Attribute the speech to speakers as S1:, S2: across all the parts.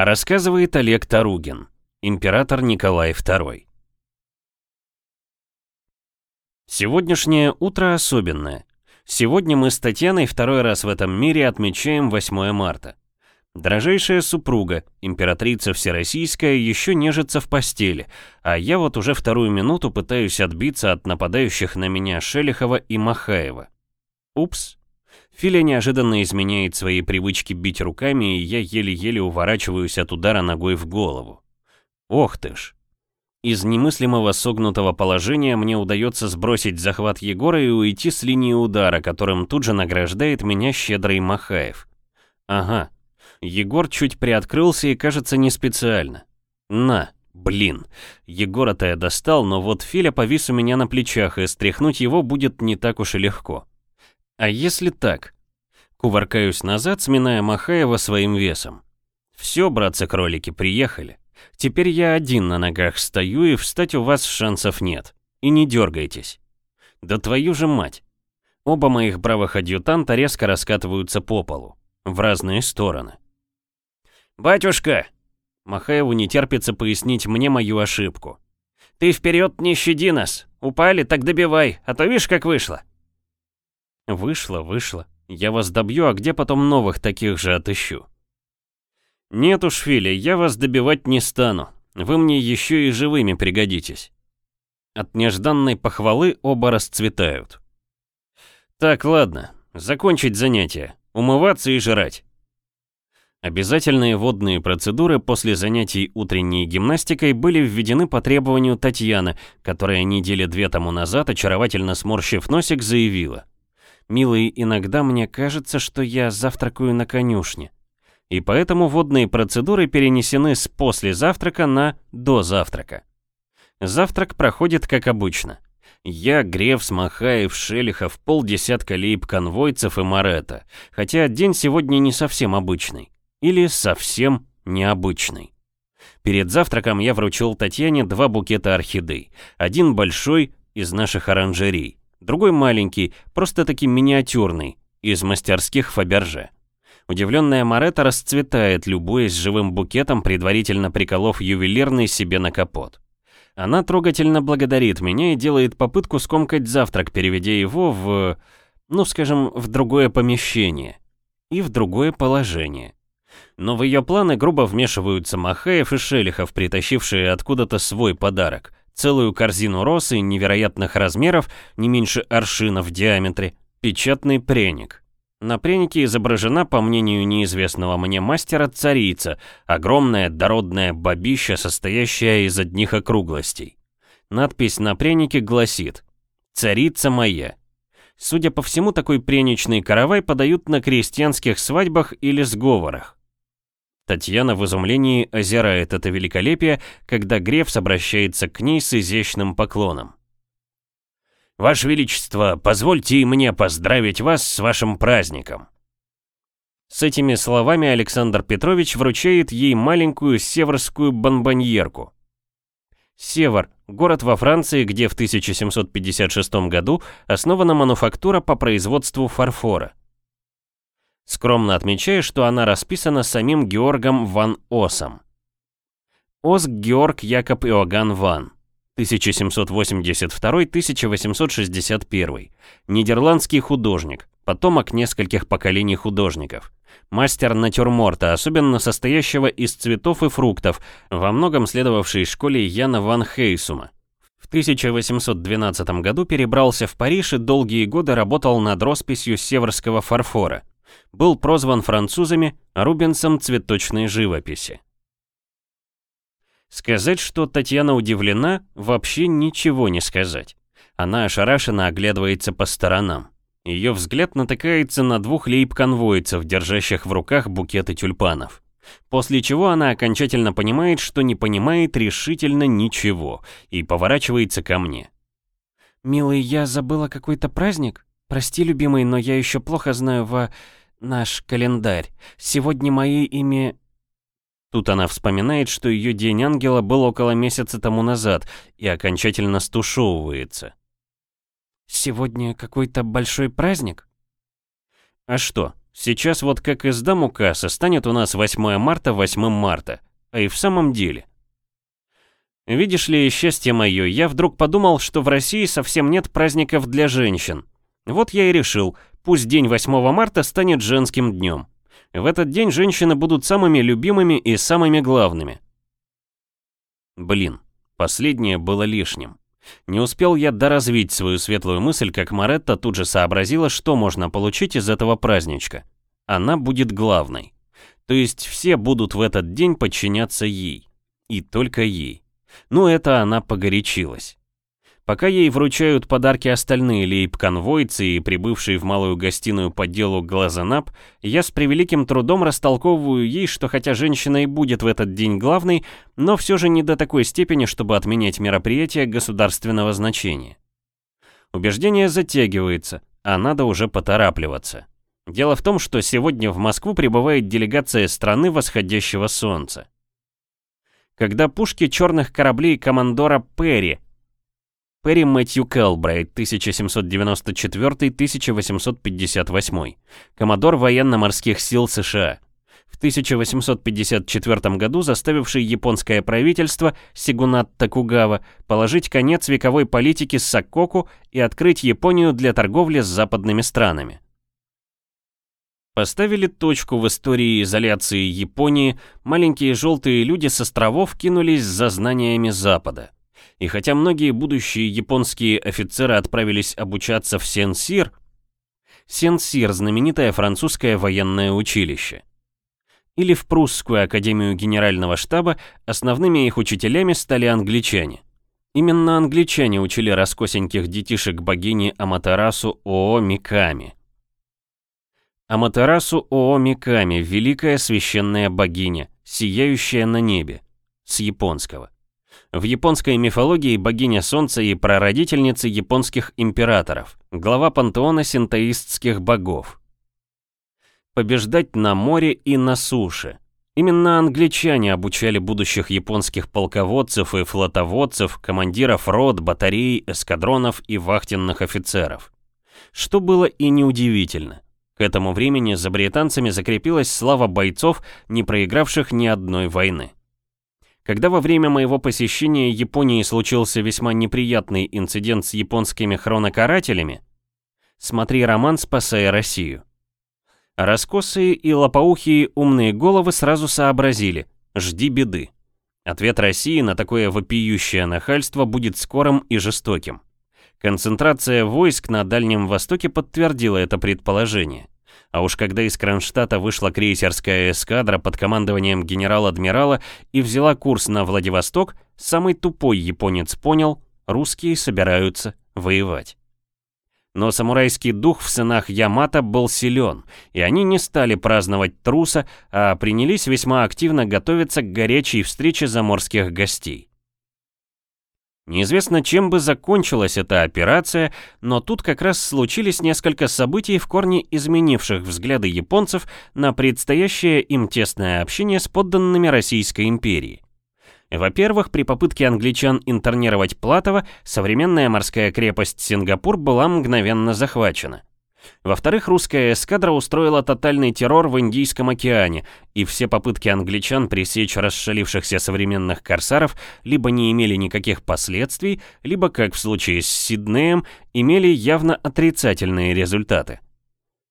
S1: А рассказывает Олег Таругин, император Николай II. Сегодняшнее утро особенное. Сегодня мы с Татьяной второй раз в этом мире отмечаем 8 марта. Дорожайшая супруга, императрица Всероссийская, еще нежится в постели, а я вот уже вторую минуту пытаюсь отбиться от нападающих на меня Шелихова и Махаева. Упс. Филя неожиданно изменяет свои привычки бить руками, и я еле-еле уворачиваюсь от удара ногой в голову. Ох ты ж. Из немыслимого согнутого положения мне удается сбросить захват Егора и уйти с линии удара, которым тут же награждает меня щедрый Махаев. Ага, Егор чуть приоткрылся и, кажется, не специально. На, блин. Егора-то я достал, но вот Филя повис у меня на плечах, и стряхнуть его будет не так уж и легко. А если так? Кувыркаюсь назад, сминая Махаева своим весом. Все, братцы-кролики, приехали. Теперь я один на ногах стою, и встать у вас шансов нет. И не дергайтесь. Да твою же мать. Оба моих бравых адъютанта резко раскатываются по полу. В разные стороны. «Батюшка!» Махаеву не терпится пояснить мне мою ошибку. «Ты вперед не щади нас! Упали, так добивай, а то видишь, как вышло!» «Вышло, вышло. Я вас добью, а где потом новых таких же отыщу?» «Нет уж, Филя, я вас добивать не стану. Вы мне еще и живыми пригодитесь». От нежданной похвалы оба расцветают. «Так, ладно, закончить занятие, умываться и жрать. Обязательные водные процедуры после занятий утренней гимнастикой были введены по требованию Татьяны, которая недели две тому назад, очаровательно сморщив носик, заявила. «Милый, иногда мне кажется, что я завтракаю на конюшне». И поэтому водные процедуры перенесены с после завтрака на до завтрака. Завтрак проходит как обычно. Я, Грефс, Махаев, Шелихов, полдесятка лейб-конвойцев и Марета, хотя день сегодня не совсем обычный. Или совсем необычный. Перед завтраком я вручил Татьяне два букета орхидей. Один большой, из наших оранжерей, другой маленький, просто-таки миниатюрный, из мастерских Фаберже. Удивленная Марета расцветает, любуясь живым букетом, предварительно приколов ювелирный себе на капот. Она трогательно благодарит меня и делает попытку скомкать завтрак, переведя его в, ну скажем, в другое помещение и в другое положение. Но в ее планы грубо вмешиваются Махаев и Шелихов, притащившие откуда-то свой подарок. Целую корзину роз и невероятных размеров, не меньше аршина в диаметре, печатный преник. На пренике изображена, по мнению неизвестного мне мастера, царица, огромная дородная бабища, состоящая из одних округлостей. Надпись на пренике гласит «Царица моя». Судя по всему, такой преничный каравай подают на крестьянских свадьбах или сговорах. Татьяна в изумлении озирает это великолепие, когда Грефс обращается к ней с изящным поклоном. «Ваше Величество, позвольте мне поздравить вас с вашим праздником!» С этими словами Александр Петрович вручает ей маленькую северскую бомбоньерку. Север – город во Франции, где в 1756 году основана мануфактура по производству фарфора скромно отмечая, что она расписана самим Георгом ван Осом. Ос Георг Якоб Иоганн ван, 1782-1861, нидерландский художник, потомок нескольких поколений художников, мастер натюрморта, особенно состоящего из цветов и фруктов, во многом следовавший школе Яна ван Хейсума. В 1812 году перебрался в Париж и долгие годы работал над росписью северского фарфора – был прозван французами Рубенсом цветочной живописи. Сказать, что Татьяна удивлена, вообще ничего не сказать. Она ошарашенно оглядывается по сторонам. Ее взгляд натыкается на двух лейб-конвойцев, держащих в руках букеты тюльпанов. После чего она окончательно понимает, что не понимает решительно ничего, и поворачивается ко мне. «Милый, я забыла какой-то праздник? Прости, любимый, но я еще плохо знаю во... Наш календарь. Сегодня мои имя... Тут она вспоминает, что ее день ангела был около месяца тому назад и окончательно стушевывается. Сегодня какой-то большой праздник? А что, Сейчас вот как издам указ, станет у нас 8 марта 8 марта. А и в самом деле. Видишь ли, счастье мое, я вдруг подумал, что в России совсем нет праздников для женщин. Вот я и решил, пусть день 8 марта станет женским днем. В этот день женщины будут самыми любимыми и самыми главными. Блин, последнее было лишним. Не успел я доразвить свою светлую мысль, как Маретта тут же сообразила, что можно получить из этого праздничка. Она будет главной. То есть все будут в этот день подчиняться ей. И только ей. Ну это она погорячилась. Пока ей вручают подарки остальные лейб-конвойцы и прибывшие в малую гостиную по делу Глазанап, я с превеликим трудом растолковываю ей, что хотя женщина и будет в этот день главной, но все же не до такой степени, чтобы отменять мероприятие государственного значения. Убеждение затягивается, а надо уже поторапливаться. Дело в том, что сегодня в Москву прибывает делегация страны восходящего солнца. Когда пушки черных кораблей командора Перри Перри Мэтью Келбрайт, 1794-1858, коммодор военно-морских сил США. В 1854 году заставивший японское правительство Сигунат Токугава положить конец вековой политике Сакоку и открыть Японию для торговли с западными странами. Поставили точку в истории изоляции Японии, маленькие желтые люди с островов кинулись за знаниями Запада. И хотя многие будущие японские офицеры отправились обучаться в Сен-Сир, Сен-Сир – знаменитое французское военное училище, или в Прусскую академию генерального штаба, основными их учителями стали англичане. Именно англичане учили раскосеньких детишек богини Аматерасу Оо Миками. Аматерасу Оо Миками – великая священная богиня, сияющая на небе, с японского. В японской мифологии богиня солнца и прародительница японских императоров, глава пантеона синтоистских богов. Побеждать на море и на суше. Именно англичане обучали будущих японских полководцев и флотоводцев, командиров рот, батарей, эскадронов и вахтенных офицеров. Что было и неудивительно. К этому времени за британцами закрепилась слава бойцов, не проигравших ни одной войны. Когда во время моего посещения Японии случился весьма неприятный инцидент с японскими хронокарателями, смотри роман «Спасая Россию». Раскосые и лопоухие умные головы сразу сообразили «жди беды». Ответ России на такое вопиющее нахальство будет скорым и жестоким. Концентрация войск на Дальнем Востоке подтвердила это предположение. А уж когда из Кронштадта вышла крейсерская эскадра под командованием генерал-адмирала и взяла курс на Владивосток, самый тупой японец понял, русские собираются воевать. Но самурайский дух в сынах Ямато был силен, и они не стали праздновать труса, а принялись весьма активно готовиться к горячей встрече заморских гостей. Неизвестно, чем бы закончилась эта операция, но тут как раз случились несколько событий, в корне изменивших взгляды японцев на предстоящее им тесное общение с подданными Российской империи. Во-первых, при попытке англичан интернировать Платова, современная морская крепость Сингапур была мгновенно захвачена. Во-вторых, русская эскадра устроила тотальный террор в Индийском океане, и все попытки англичан пресечь расшалившихся современных корсаров либо не имели никаких последствий, либо, как в случае с Сиднеем, имели явно отрицательные результаты.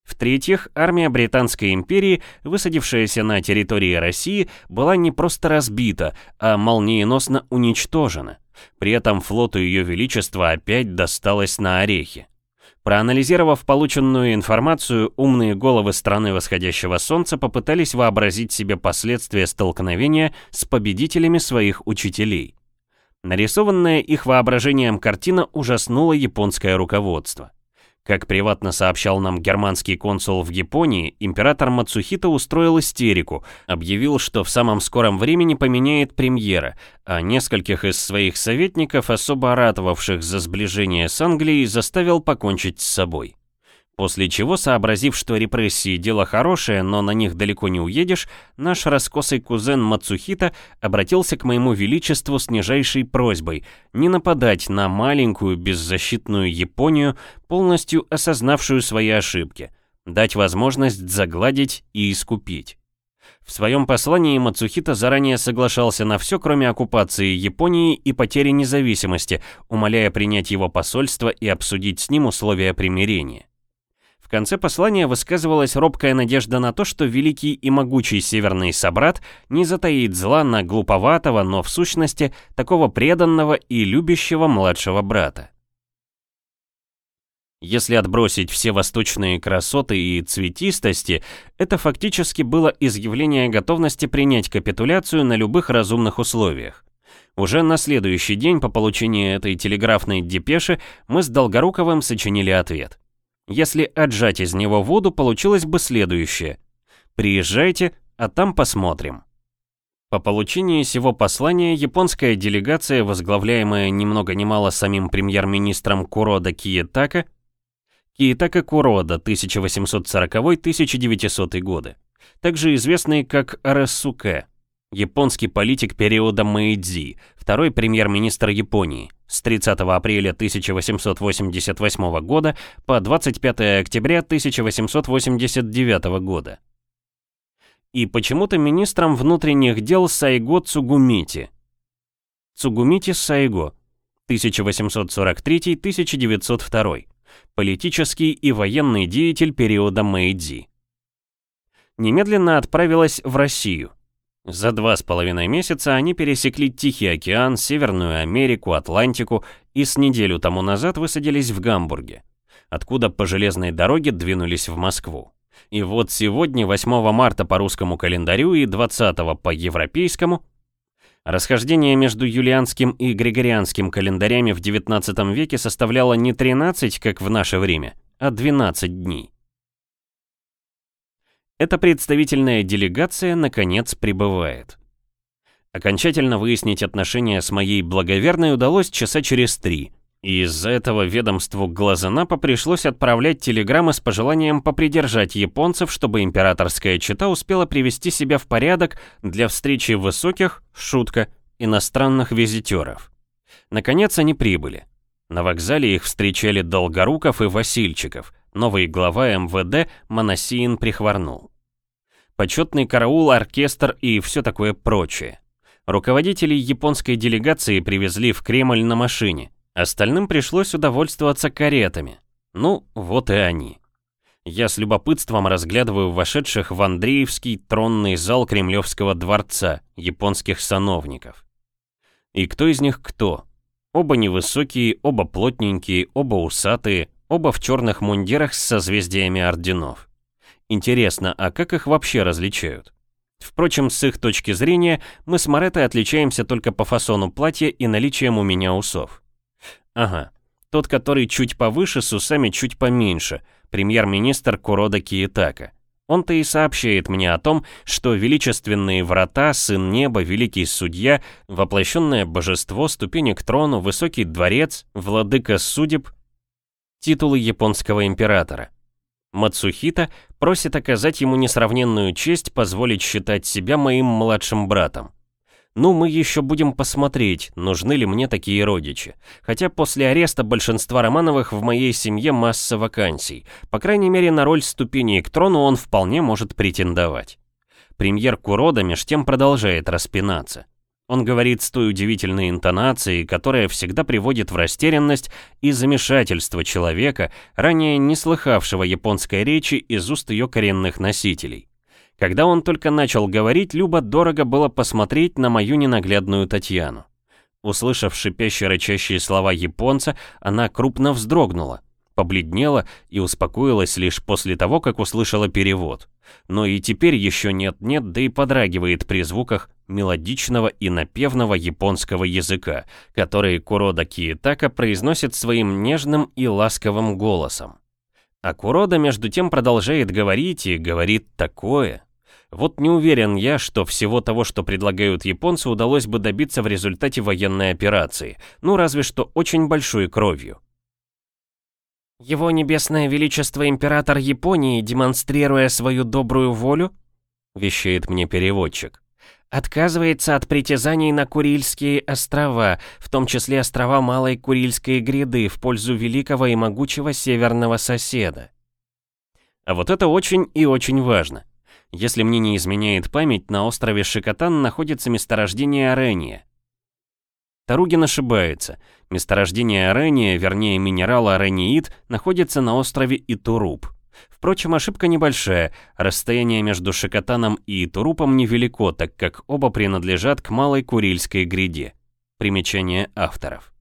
S1: В-третьих, армия Британской империи, высадившаяся на территории России, была не просто разбита, а молниеносно уничтожена. При этом флоту Ее Величества опять досталось на орехи. Проанализировав полученную информацию, умные головы страны восходящего солнца попытались вообразить себе последствия столкновения с победителями своих учителей. Нарисованная их воображением картина ужаснула японское руководство. Как приватно сообщал нам германский консул в Японии, император Мацухита устроил истерику, объявил, что в самом скором времени поменяет премьера, а нескольких из своих советников, особо ратовавших за сближение с Англией, заставил покончить с собой. После чего, сообразив, что репрессии дело хорошее, но на них далеко не уедешь, наш раскосый кузен Мацухита обратился к моему величеству с нижайшей просьбой не нападать на маленькую беззащитную Японию, полностью осознавшую свои ошибки, дать возможность загладить и искупить. В своем послании Мацухита заранее соглашался на все, кроме оккупации Японии и потери независимости, умоляя принять его посольство и обсудить с ним условия примирения. В конце послания высказывалась робкая надежда на то, что великий и могучий северный собрат не затаит зла на глуповатого, но в сущности такого преданного и любящего младшего брата. Если отбросить все восточные красоты и цветистости, это фактически было изъявление готовности принять капитуляцию на любых разумных условиях. Уже на следующий день по получении этой телеграфной депеши мы с Долгоруковым сочинили ответ. Если отжать из него воду, получилось бы следующее. «Приезжайте, а там посмотрим». По получении сего послания японская делегация, возглавляемая ни много ни мало самим премьер-министром Курода Киетака, Киитака Курода, 1840-1900 годы, также известный как Арасуке, японский политик периода Мэйдзи, второй премьер-министр Японии, с 30 апреля 1888 года по 25 октября 1889 года. И почему-то министром внутренних дел Сайго Цугумити. Цугумити Сайго, 1843-1902 политический и военный деятель периода Мэйдзи. Немедленно отправилась в Россию. За два с половиной месяца они пересекли Тихий океан, Северную Америку, Атлантику и с неделю тому назад высадились в Гамбурге, откуда по железной дороге двинулись в Москву. И вот сегодня, 8 марта по русскому календарю и 20 по европейскому, Расхождение между юлианским и григорианским календарями в XIX веке составляло не 13, как в наше время, а 12 дней. Эта представительная делегация, наконец, прибывает. Окончательно выяснить отношения с моей благоверной удалось часа через три, и из-за этого ведомству Глазанапа пришлось отправлять телеграммы с пожеланием попридержать японцев, чтобы императорская чета успела привести себя в порядок для встречи высоких, шутка, иностранных визитеров. Наконец они прибыли. На вокзале их встречали Долгоруков и Васильчиков, новый глава МВД Моносиин прихворнул. Почетный караул, оркестр и все такое прочее. Руководителей японской делегации привезли в Кремль на машине – Остальным пришлось удовольствоваться каретами. Ну, вот и они. Я с любопытством разглядываю вошедших в Андреевский тронный зал Кремлевского дворца японских сановников. И кто из них кто? Оба невысокие, оба плотненькие, оба усатые, оба в черных мундирах с созвездиями орденов. Интересно, а как их вообще различают? Впрочем, с их точки зрения, мы с Мореттой отличаемся только по фасону платья и наличием у меня усов. Ага, тот, который чуть повыше, с усами чуть поменьше, премьер-министр Курода Киетака. Он-то и сообщает мне о том, что величественные врата, сын неба, великий судья, воплощенное божество, ступени к трону, высокий дворец, владыка судеб, титулы японского императора. Мацухита просит оказать ему несравненную честь позволить считать себя моим младшим братом. Ну, мы еще будем посмотреть, нужны ли мне такие родичи. Хотя после ареста большинства Романовых в моей семье масса вакансий. По крайней мере, на роль ступени к трону он вполне может претендовать. Премьер Курода меж тем продолжает распинаться. Он говорит с той удивительной интонацией, которая всегда приводит в растерянность и замешательство человека, ранее не слыхавшего японской речи из уст ее коренных носителей. Когда он только начал говорить, Люба дорого было посмотреть на мою ненаглядную Татьяну. Услышав шипящие рычащие слова японца, она крупно вздрогнула, побледнела и успокоилась лишь после того, как услышала перевод. Но и теперь еще нет-нет, да и подрагивает при звуках мелодичного и напевного японского языка, который Курода Киетака произносит своим нежным и ласковым голосом. А Курода между тем продолжает говорить и говорит такое, вот не уверен я, что всего того, что предлагают японцы, удалось бы добиться в результате военной операции, ну разве что очень большой кровью. Его Небесное Величество Император Японии, демонстрируя свою добрую волю, вещает мне переводчик, отказывается от притязаний на Курильские острова, в том числе острова Малой Курильской гряды, в пользу великого и могучего северного соседа. А вот это очень и очень важно. Если мне не изменяет память, на острове Шикотан находится месторождение арения. Таругин ошибается. Месторождение арения, вернее минерала арениит, находится на острове Итуруп. Впрочем, ошибка небольшая. Расстояние между Шикотаном и Итурупом невелико, так как оба принадлежат к Малой Курильской гряде. Примечание авторов.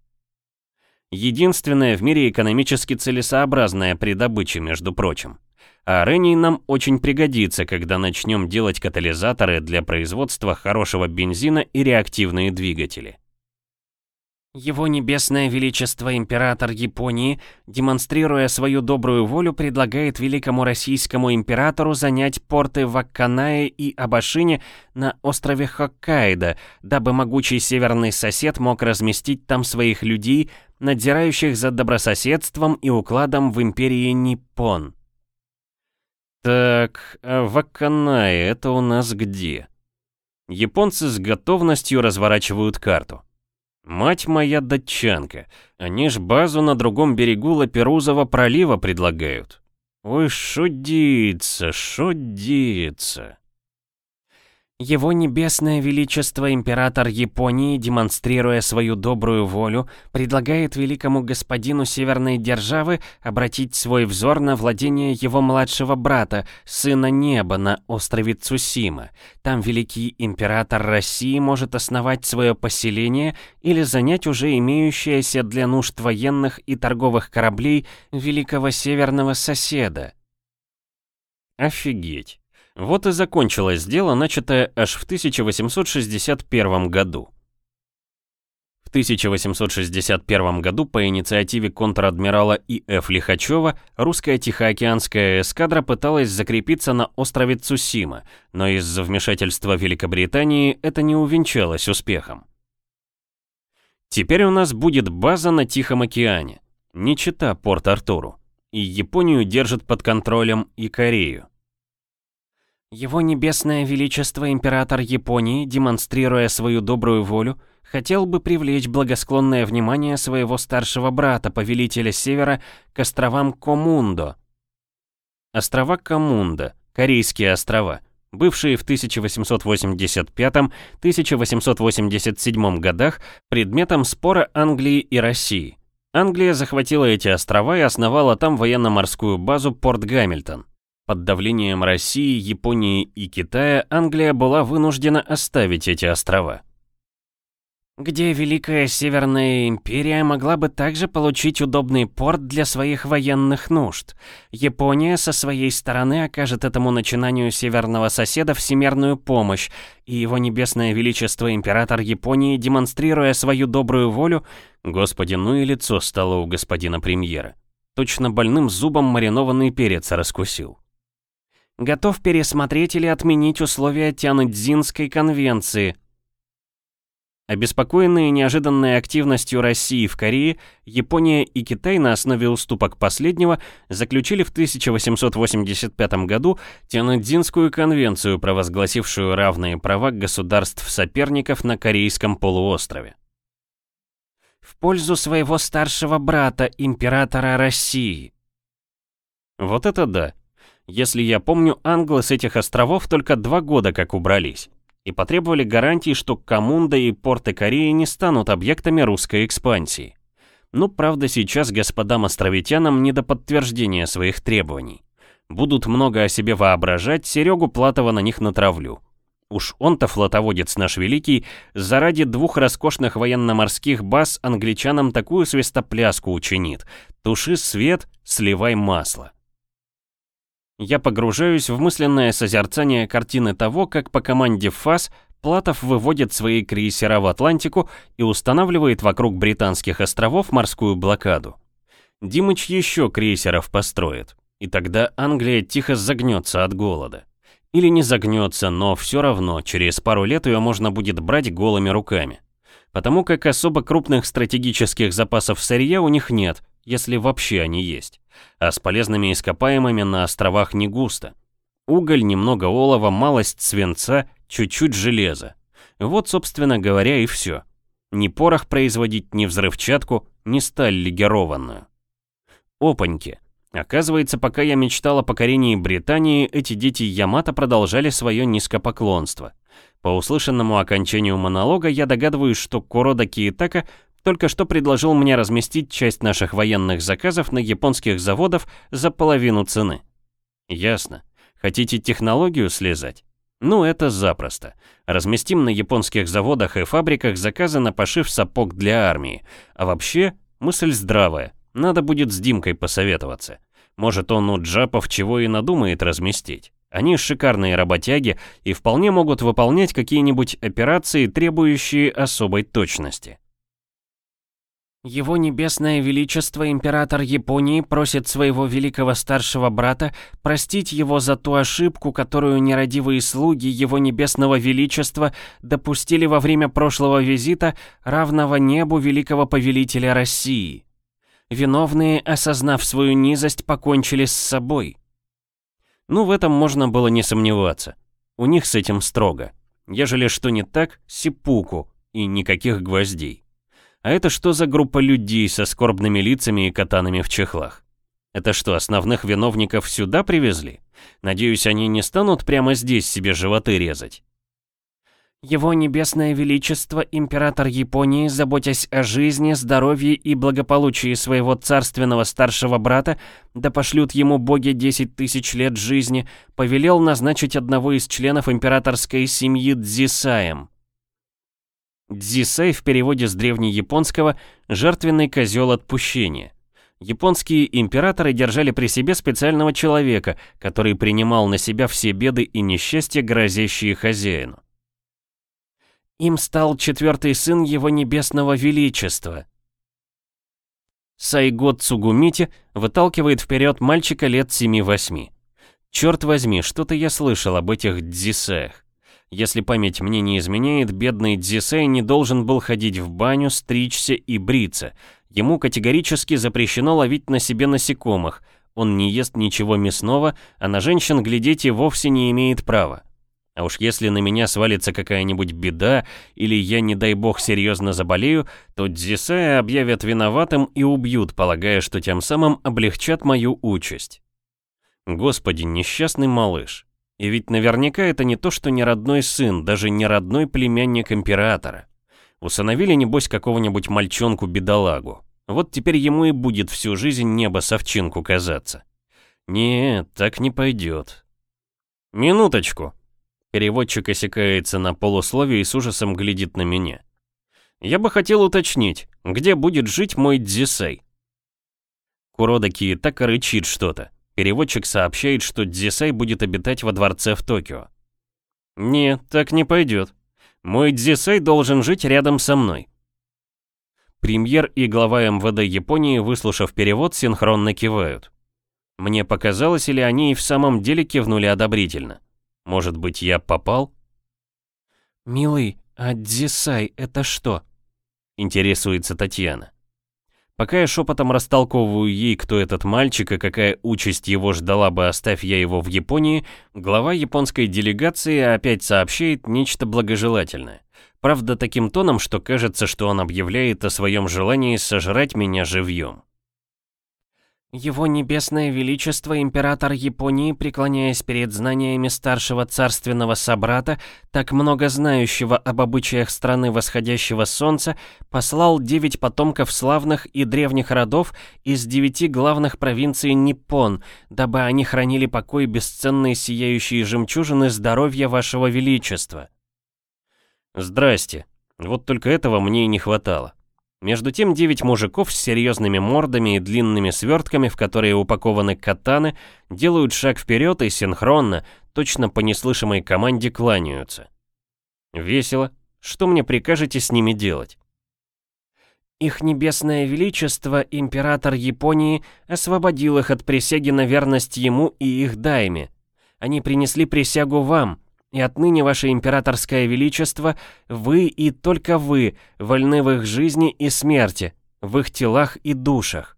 S1: Единственное в мире экономически целесообразное при добыче, между прочим. А Рений нам очень пригодится, когда начнем делать катализаторы для производства хорошего бензина и реактивные двигатели.
S2: Его Небесное Величество Император Японии, демонстрируя свою добрую волю, предлагает Великому Российскому Императору занять порты в Акканае и Абашине на острове Хоккайдо, дабы могучий северный сосед мог разместить там своих людей, надзирающих за добрососедством и укладом в империи Ниппон.
S1: Так, а Ваканай это у нас где? Японцы с готовностью разворачивают карту. Мать моя датчанка, они ж базу на другом берегу Лаперузова пролива предлагают. Ой, шудится, шудится.
S2: Его Небесное Величество Император Японии, демонстрируя свою добрую волю, предлагает великому господину Северной Державы обратить свой взор на владение его младшего брата, Сына Неба, на острове Цусима. Там великий император России может основать свое поселение или занять уже имеющееся для нужд военных и торговых кораблей великого северного соседа.
S1: Офигеть. Вот и закончилось дело, начатое аж в 1861 году. В 1861 году по инициативе контр-адмирала И.Ф. Лихачева русская Тихоокеанская эскадра пыталась закрепиться на острове Цусима, но из-за вмешательства Великобритании это не увенчалось успехом. Теперь у нас будет база на Тихом океане, не чита Порт-Артуру, и Японию держит под контролем и Корею.
S2: Его Небесное Величество Император Японии, демонстрируя свою добрую волю, хотел бы привлечь благосклонное внимание своего старшего брата, повелителя Севера, к островам Комундо.
S1: Острова Комундо, Корейские острова, бывшие в 1885-1887 годах предметом спора Англии и России. Англия захватила эти острова и основала там военно-морскую базу Порт Гамильтон. Под давлением России, Японии и Китая Англия была вынуждена оставить эти острова.
S2: Где Великая Северная Империя могла бы также получить удобный порт для своих военных нужд. Япония со своей стороны окажет этому начинанию северного соседа всемерную помощь, и его небесное величество император Японии, демонстрируя свою добрую волю,
S1: господи, ну и лицо стало у господина премьера. Точно больным зубом маринованный перец раскусил
S2: готов пересмотреть или отменить условия Тяньцзинской конвенции.
S1: Обеспокоенные неожиданной активностью России в Корее, Япония и Китай на основе уступок последнего заключили в 1885 году Тяньцзинскую конвенцию, провозгласившую равные права государств-соперников на Корейском полуострове.
S2: В пользу своего старшего брата, императора России.
S1: Вот это да! Если я помню, англы с этих островов только два года как убрались. И потребовали гарантий, что Камунда и порты Кореи не станут объектами русской экспансии. Ну, правда, сейчас господам островитянам не до подтверждения своих требований. Будут много о себе воображать, Серегу Платова на них натравлю. Уж он-то флотоводец наш великий, заради двух роскошных военно-морских баз англичанам такую свистопляску учинит. Туши свет, сливай масло. Я погружаюсь в мысленное созерцание картины того, как по команде ФАС Платов выводит свои крейсера в Атлантику и устанавливает вокруг британских островов морскую блокаду. Димыч еще крейсеров построит, и тогда Англия тихо загнется от голода. Или не загнется, но все равно через пару лет ее можно будет брать голыми руками. Потому как особо крупных стратегических запасов сырья у них нет, если вообще они есть. А с полезными ископаемыми на островах не густо. Уголь, немного олова, малость свинца, чуть-чуть железа. Вот, собственно говоря, и все. Ни порох производить, ни взрывчатку, ни сталь легированную. Опаньки. Оказывается, пока я мечтал о покорении Британии, эти дети Ямато продолжали свое низкопоклонство. По услышанному окончанию монолога я догадываюсь, что Курода Киитака только что предложил мне разместить часть наших военных заказов на японских заводах за половину цены. Ясно. Хотите технологию слезать? Ну, это запросто. Разместим на японских заводах и фабриках заказы на пошив сапог для армии. А вообще, мысль здравая. Надо будет с Димкой посоветоваться. Может, он у джапов чего и надумает разместить. Они шикарные работяги и вполне могут выполнять какие-нибудь операции, требующие особой точности.
S2: Его Небесное Величество Император Японии просит своего великого старшего брата простить его за ту ошибку, которую нерадивые слуги Его Небесного Величества допустили во время прошлого визита равного небу великого повелителя России. Виновные, осознав свою низость, покончили с собой.
S1: Ну, в этом можно было не сомневаться. У них с этим строго. Ежели что не так, сипуку и никаких гвоздей. А это что за группа людей со скорбными лицами и катанами в чехлах? Это что, основных виновников сюда привезли? Надеюсь, они не станут прямо здесь себе животы резать.
S2: Его Небесное Величество, император Японии, заботясь о жизни, здоровье и благополучии своего царственного старшего брата, да пошлют ему боги 10 тысяч лет жизни, повелел назначить одного из членов императорской семьи Дзисаем.
S1: Дзисай в переводе с древнеяпонского «жертвенный козел отпущения». Японские императоры держали при себе специального человека, который принимал на себя все беды и несчастья, грозящие хозяину.
S2: Им стал четвертый сын его небесного величества.
S1: Сайгот Цугумити выталкивает вперед мальчика лет 7-8. Черт возьми, что-то я слышал об этих дзисаях. Если память мне не изменяет, бедный Дзисей не должен был ходить в баню, стричься и бриться. Ему категорически запрещено ловить на себе насекомых. Он не ест ничего мясного, а на женщин глядеть и вовсе не имеет права. А уж если на меня свалится какая-нибудь беда, или я, не дай бог, серьезно заболею, то Дзисая объявят виноватым и убьют, полагая, что тем самым облегчат мою участь. Господи, несчастный малыш. И ведь наверняка это не то, что не родной сын, даже не родной племянник императора. Усыновили, небось, какого-нибудь мальчонку-бедолагу. Вот теперь ему и будет всю жизнь небо совчинку казаться. Нет, так не пойдет. Минуточку. Переводчик осекается на полусловие и с ужасом глядит на меня. Я бы хотел уточнить, где будет жить мой Дзисей? Курода Киитака рычит что-то. Переводчик сообщает, что Дзисай будет обитать во дворце в Токио. «Нет, так не пойдет. Мой Дзисай должен жить рядом со мной». Премьер и глава МВД Японии, выслушав перевод, синхронно кивают. Мне показалось, или они и в самом деле кивнули одобрительно. Может быть, я попал?
S2: «Милый, а Дзисай это что?»
S1: Интересуется Татьяна. Пока я шепотом растолковываю ей, кто этот мальчик и какая участь его ждала бы, оставь я его в Японии, глава японской делегации опять сообщает нечто благожелательное. Правда, таким тоном, что кажется, что он объявляет о своем желании сожрать меня живьем.
S2: Его Небесное Величество Император Японии, преклоняясь перед знаниями старшего царственного собрата, так много знающего об обычаях страны восходящего солнца, послал девять потомков славных и древних родов из девяти главных провинций Ниппон, дабы они хранили покой бесценные сияющие жемчужины здоровья Вашего Величества.
S1: Здрасте. Вот только этого мне и не хватало. Между тем девять мужиков с серьезными мордами и длинными свертками, в которые упакованы катаны, делают шаг вперед и синхронно, точно по неслышимой команде кланяются. Весело. Что мне прикажете с ними делать?
S2: Их небесное величество, император Японии, освободил их от присяги на верность ему и их дайме. Они принесли присягу вам, и отныне, ваше императорское величество, вы и только вы вольны в их жизни и смерти, в их телах и душах.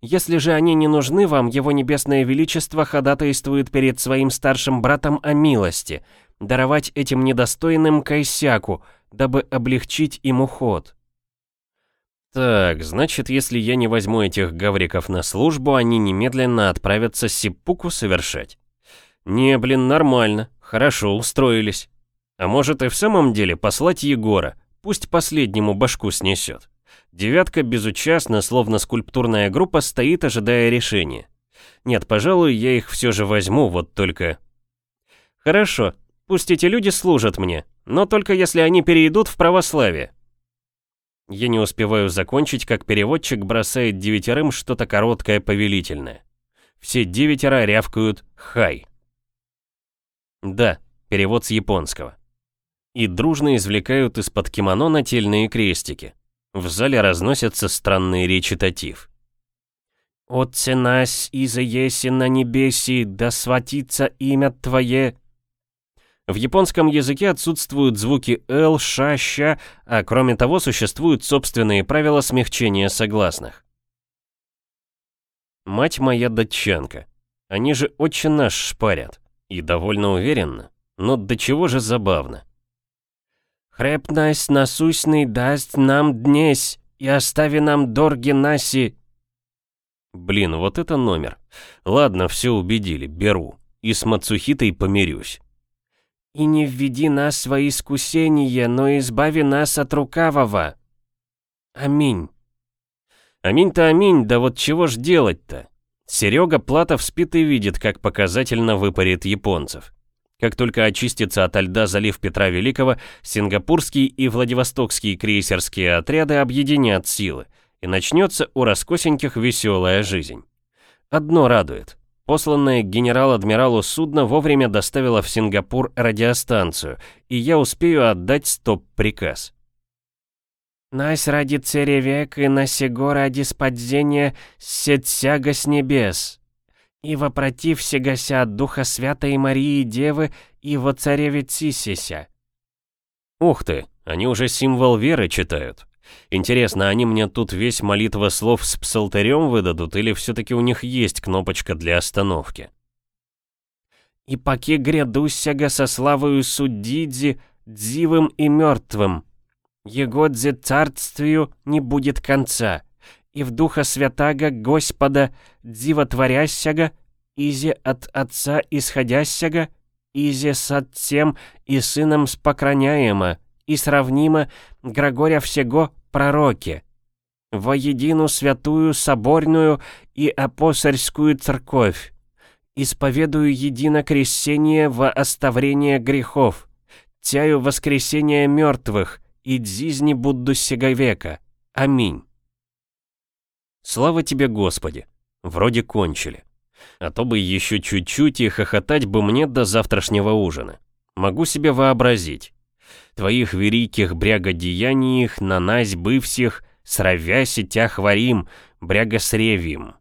S2: Если же они не нужны вам, его небесное величество ходатайствует перед своим старшим братом о милости, даровать этим недостойным кайсяку, дабы облегчить им уход.
S1: Так, значит, если я не возьму этих гавриков на службу, они немедленно отправятся сиппуку совершать. Не, блин, нормально, хорошо, устроились. А может и в самом деле послать Егора, пусть последнему башку снесет. Девятка безучастно, словно скульптурная группа, стоит, ожидая решения. Нет, пожалуй, я их все же возьму, вот только... Хорошо, пусть эти люди служат мне, но только если они перейдут в православие. Я не успеваю закончить, как переводчик бросает девятерым что-то короткое повелительное. Все девятеро рявкают «Хай». Да, перевод с японского. И дружно извлекают из-под кимоно нательные крестики. В зале разносятся странные речитатив.
S2: «Отце нас, изе еси на небеси, да сватится имя Твое».
S1: В японском языке отсутствуют звуки «л», «ша», «ща», а кроме того существуют собственные правила смягчения согласных. Мать моя датчанка. Они же очень наш шпарят. И довольно уверенно. Но до чего же забавно.
S2: «Хреб нас насущный даст нам днесь, и остави нам дорги наси».
S1: Блин, вот это номер. Ладно, все убедили, беру. И с Мацухитой помирюсь.
S2: «И не введи нас во искусение, но избави нас от рукавого». Аминь.
S1: Аминь-то аминь, да вот чего ж делать-то? Серега Платов спит и видит, как показательно выпарит японцев. Как только очистится от льда залив Петра Великого, сингапурский и владивостокские крейсерские отряды объединят силы, и начнется у раскосеньких веселая жизнь. Одно радует. Посланное генерал-адмиралу судно вовремя доставило в Сингапур радиостанцию, и я успею отдать стоп-приказ.
S2: «Нас ради царевек и на сего ради спадзения сетсяга с небес», и вопротив сегася от Духа Святой Марии Девы и во цареве Цисися.
S1: Ух ты, они уже символ веры читают. Интересно, они мне тут весь молитва слов с псалтырем выдадут или все-таки у них есть кнопочка для остановки?
S2: «И поки грядущего со славою суддидзи, дзивым и мертвым, Егодзе царствию не будет конца, и в Духа Святаго Господа, дивотворящего, изе от Отца исходящего, изе с Отцем и Сыном спокраняемо, и сравнимо Григоря всего пророке, во едину святую соборную и апостольскую церковь, исповедую едино крещение во оставление грехов, тяю воскресение мертвых, и дзизни Будду века. Аминь.
S1: Слава тебе, Господи! Вроде кончили. А то бы еще чуть-чуть и хохотать бы мне до завтрашнего ужина. Могу себе вообразить. Твоих великих брягодеяниях на нас бывших, сравяси тя хварим, бряга сревим.